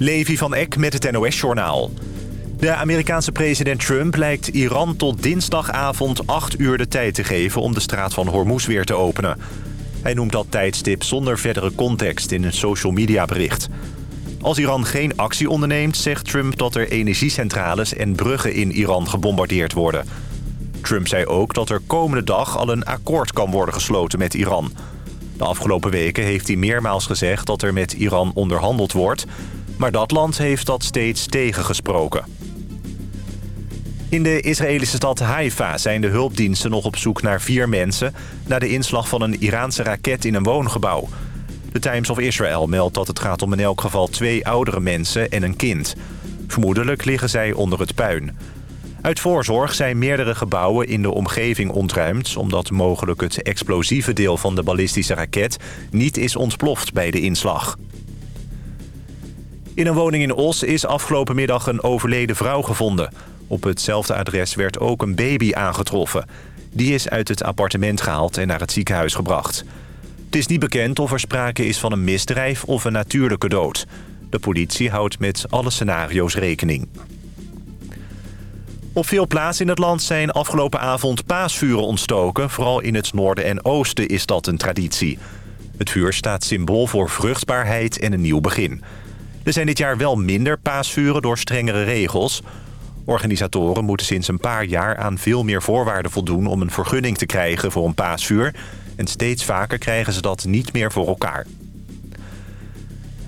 Levi van Eck met het NOS-journaal. De Amerikaanse president Trump lijkt Iran tot dinsdagavond 8 uur de tijd te geven... om de straat van Hormuz weer te openen. Hij noemt dat tijdstip zonder verdere context in een social media bericht. Als Iran geen actie onderneemt, zegt Trump dat er energiecentrales en bruggen in Iran gebombardeerd worden. Trump zei ook dat er komende dag al een akkoord kan worden gesloten met Iran. De afgelopen weken heeft hij meermaals gezegd dat er met Iran onderhandeld wordt... maar dat land heeft dat steeds tegengesproken. In de Israëlische stad Haifa zijn de hulpdiensten nog op zoek naar vier mensen... na de inslag van een Iraanse raket in een woongebouw. De Times of Israel meldt dat het gaat om in elk geval twee oudere mensen en een kind. Vermoedelijk liggen zij onder het puin. Uit voorzorg zijn meerdere gebouwen in de omgeving ontruimd... omdat mogelijk het explosieve deel van de ballistische raket niet is ontploft bij de inslag. In een woning in Os is afgelopen middag een overleden vrouw gevonden. Op hetzelfde adres werd ook een baby aangetroffen. Die is uit het appartement gehaald en naar het ziekenhuis gebracht. Het is niet bekend of er sprake is van een misdrijf of een natuurlijke dood. De politie houdt met alle scenario's rekening. Op veel plaatsen in het land zijn afgelopen avond paasvuren ontstoken. Vooral in het noorden en oosten is dat een traditie. Het vuur staat symbool voor vruchtbaarheid en een nieuw begin. Er zijn dit jaar wel minder paasvuren door strengere regels. Organisatoren moeten sinds een paar jaar aan veel meer voorwaarden voldoen... om een vergunning te krijgen voor een paasvuur. En steeds vaker krijgen ze dat niet meer voor elkaar.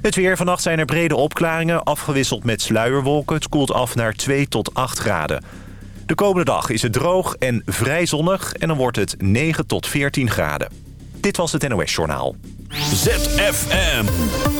Het weer. Vannacht zijn er brede opklaringen, afgewisseld met sluierwolken. Het koelt af naar 2 tot 8 graden. De komende dag is het droog en vrij zonnig en dan wordt het 9 tot 14 graden. Dit was het NOS Journaal. ZFM.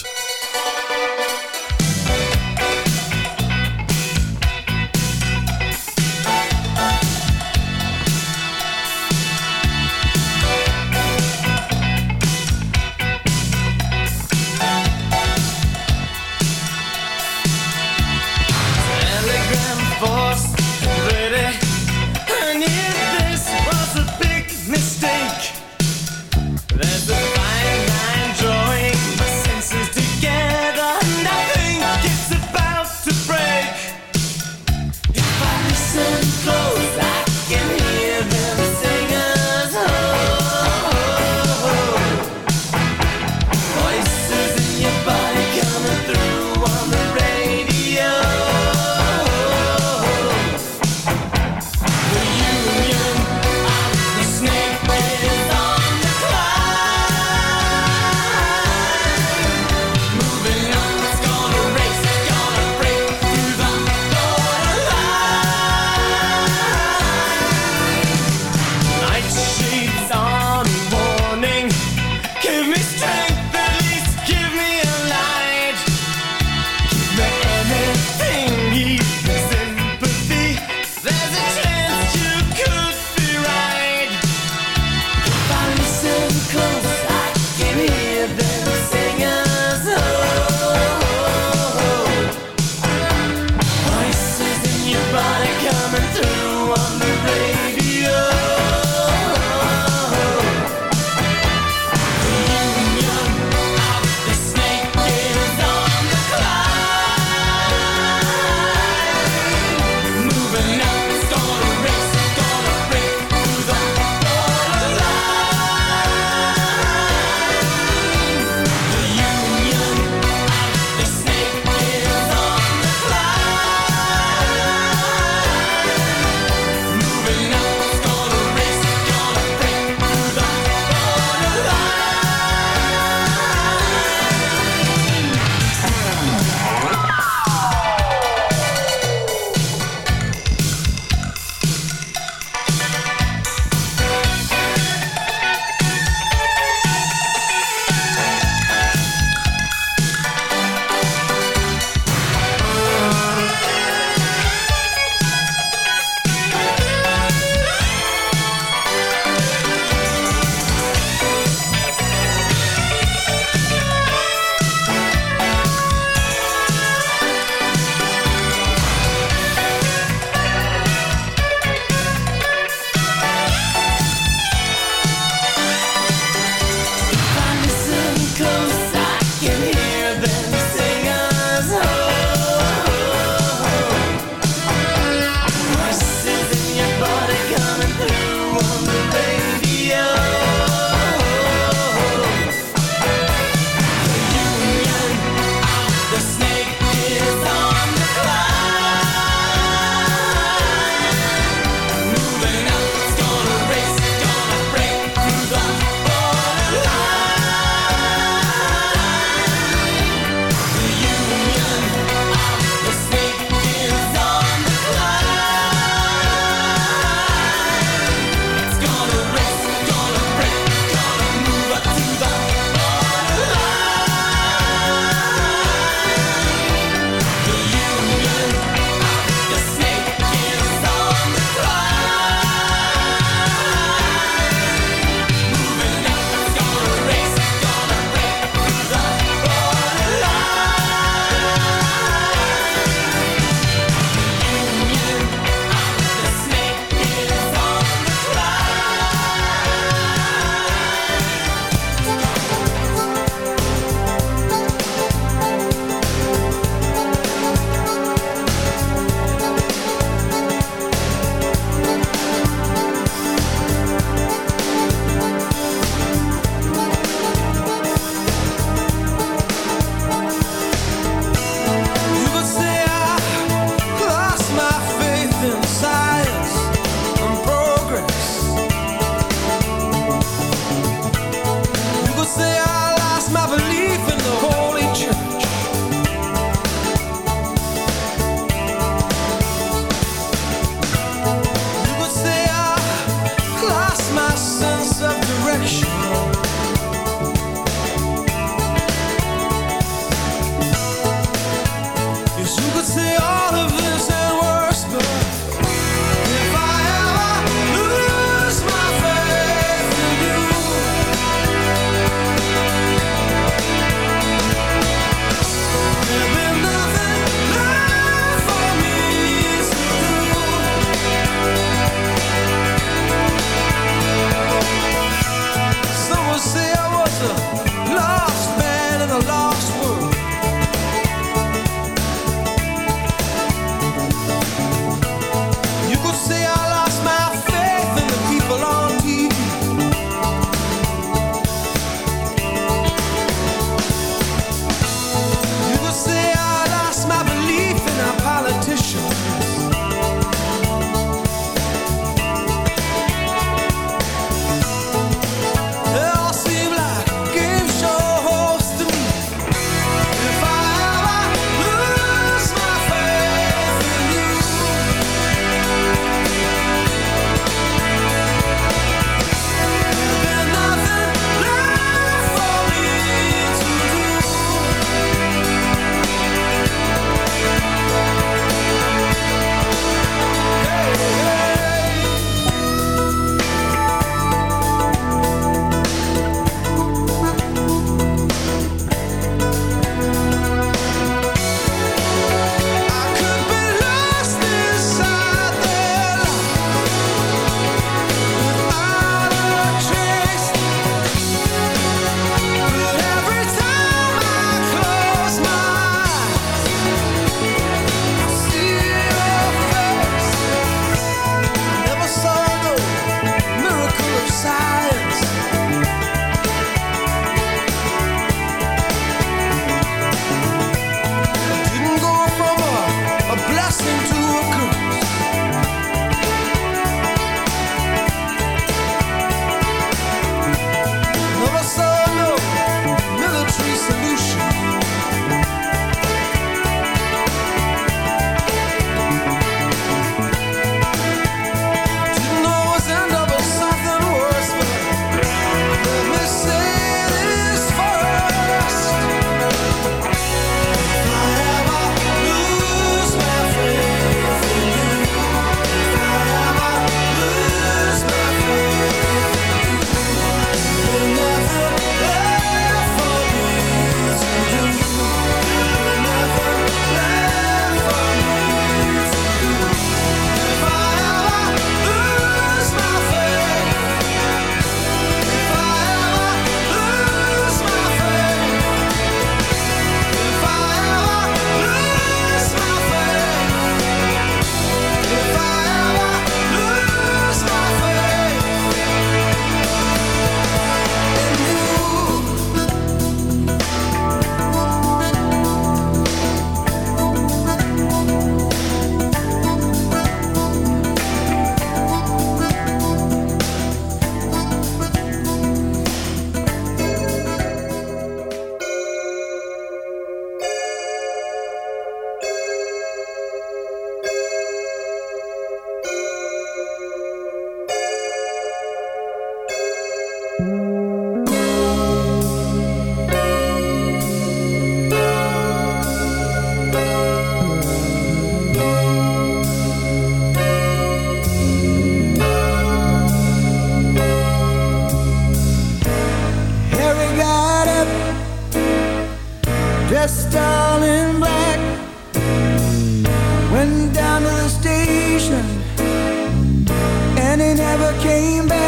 never came back.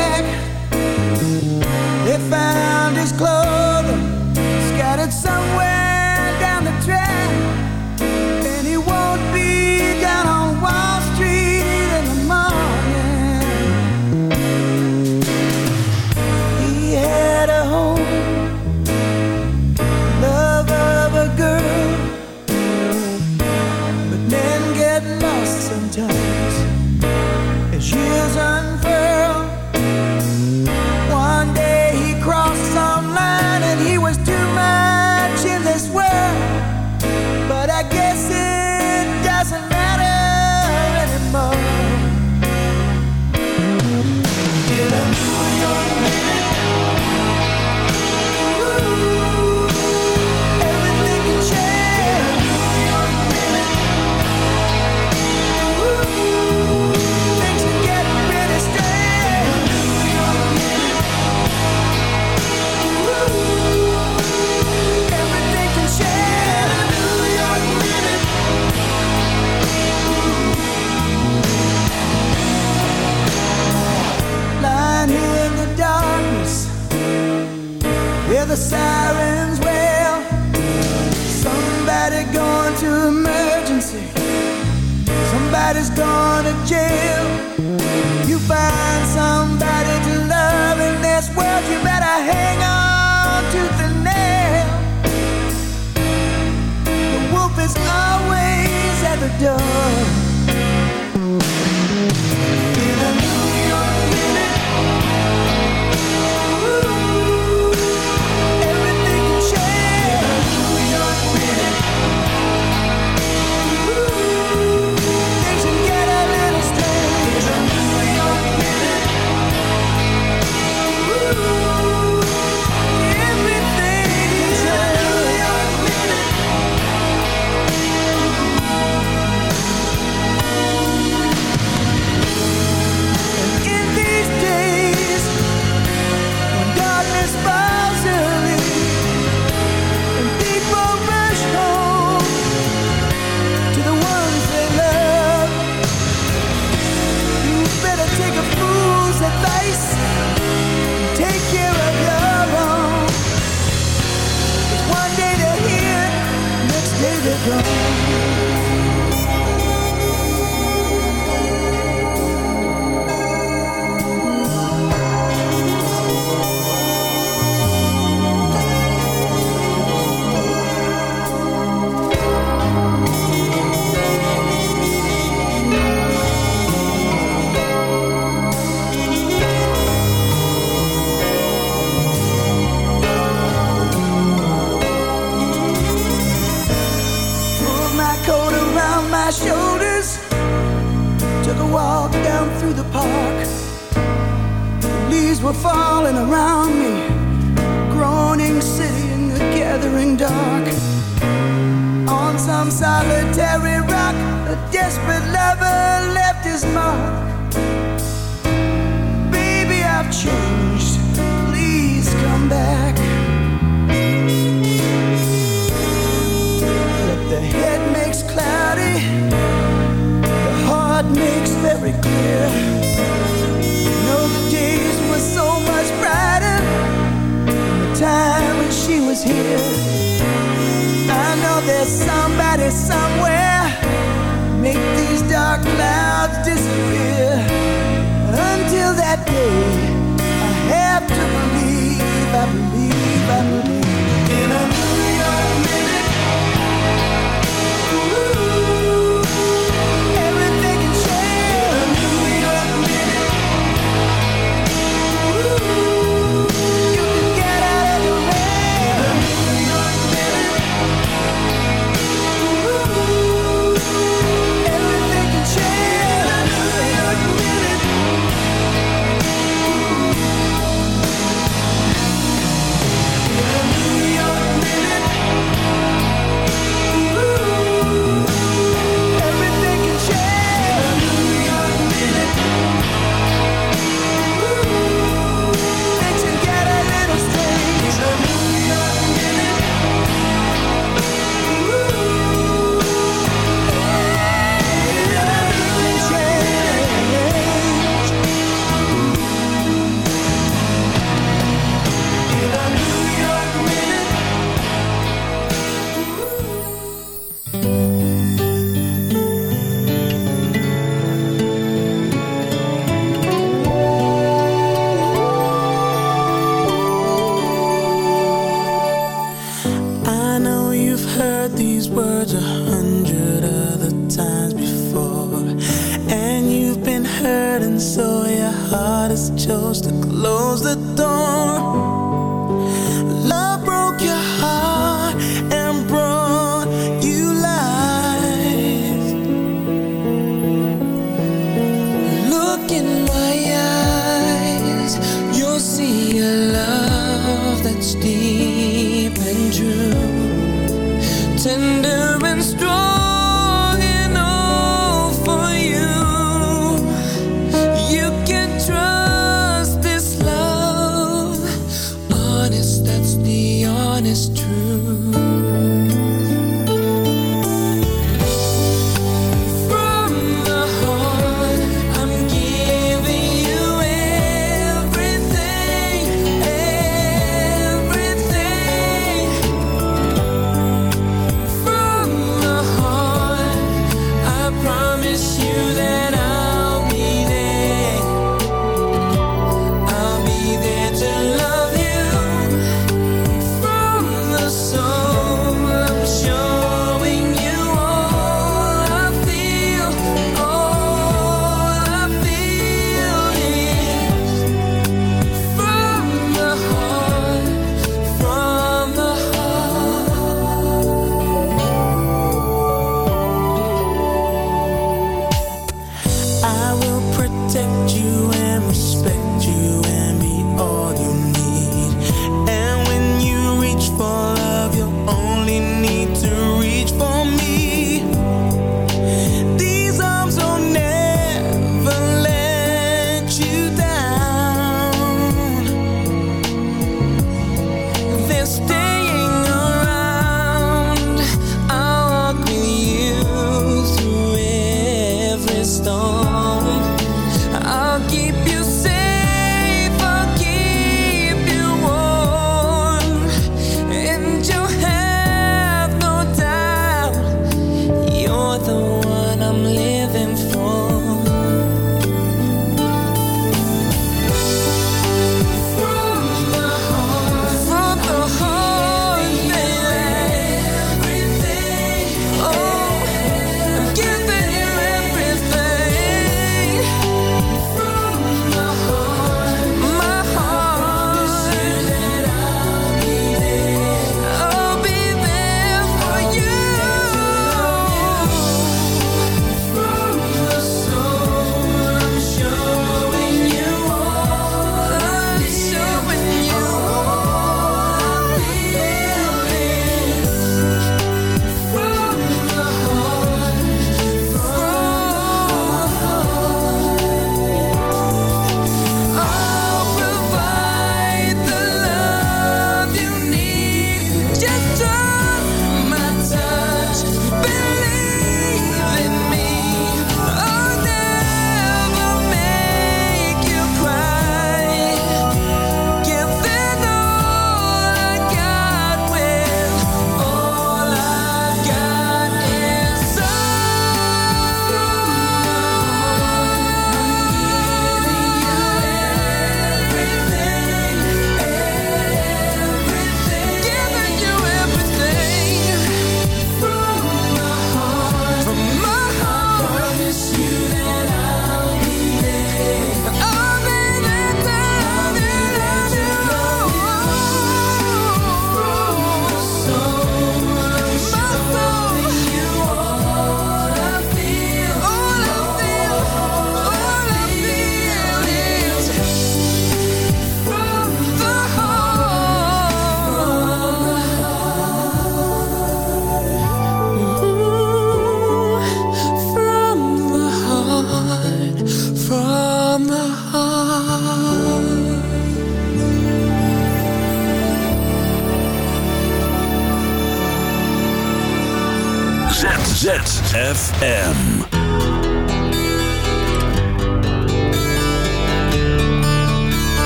ZFM.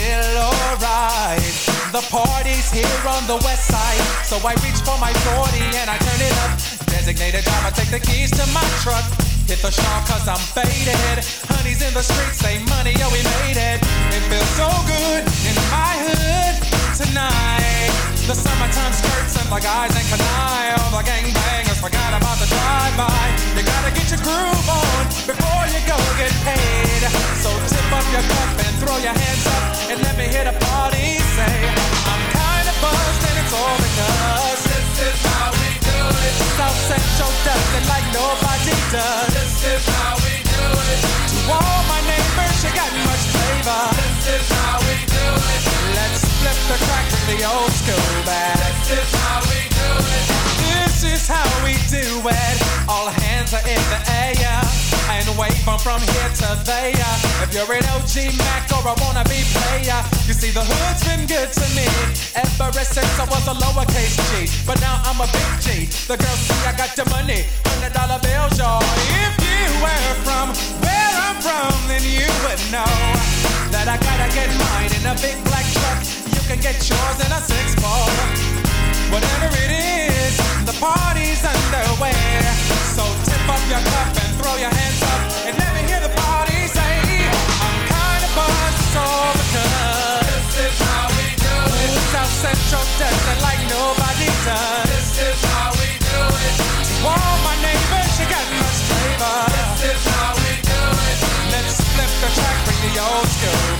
feel alright. The party's here on the west side, so I reach for my 40 and I turn it up. Designated driver, take the keys to my truck. Hit the shop cause I'm faded. Honey's in the streets, say money, oh we made it. It feels so good in my hood tonight. The summertime skirts and the guys ain't canine. All the gangbangers forgot about the drive-by get paid. So tip up your cup and throw your hands up and let me hear the party say, I'm kinda buzzed and it's all because this is how we do it. South Central does it like nobody does. This is how we do it. To all my neighbors, you got much flavor. This is how we do it. Let's flip the crack to the old school bag. This is how we do it. Is how we do it. All hands are in the air. And wave from, from here to there. If you're an OG Mac or a wannabe player, you see the hood's been good to me ever since I was a lowercase G. But now I'm a big G. The girls see I got the money, hundred dollar bills, y'all. If you were from where I'm from, then you would know that I gotta get mine in a big black truck. You can get yours in a six four. Whatever it is, the party's underway. So tip up your cup and throw your hands up and let me hear the party say, I'm kind of buzzed, so because this is how we do it. South Central it like nobody does. This is how we do it. To all my neighbors, you got much flavor. This is how we do it. Let's flip the track, bring the old school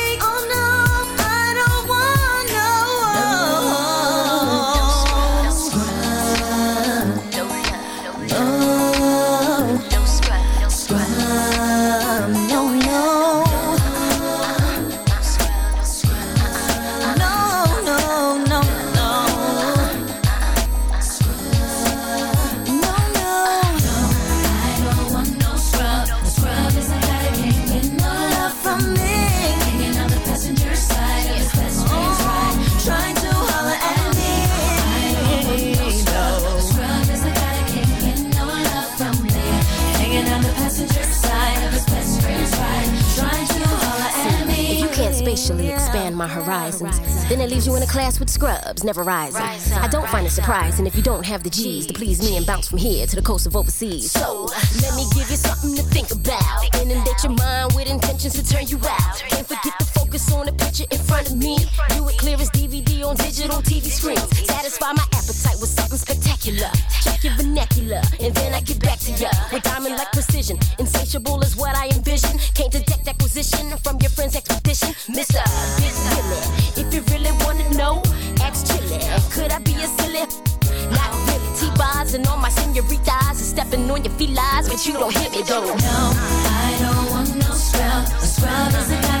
horizons. Then it leaves you in a class with scrubs, never rising. I don't find it surprising if you don't have the G's to please me and bounce from here to the coast of overseas. So let me give you something to think about. Inundate your mind with intentions to turn you out. Can't forget to focus on the picture in front of me. Do it clear as DVD on digital TV screens. Satisfy my appetite Check your vernacular, and then I get back to ya. With diamond like precision, insatiable is what I envision. Can't detect acquisition from your friend's expedition. Mr. Big if you really wanna know, ask Chili. Could I be a silly? Not really. T-bars and all my senoritas and stepping on your felines, but you don't hit me though. No, I don't want no scrub. A scrub doesn't.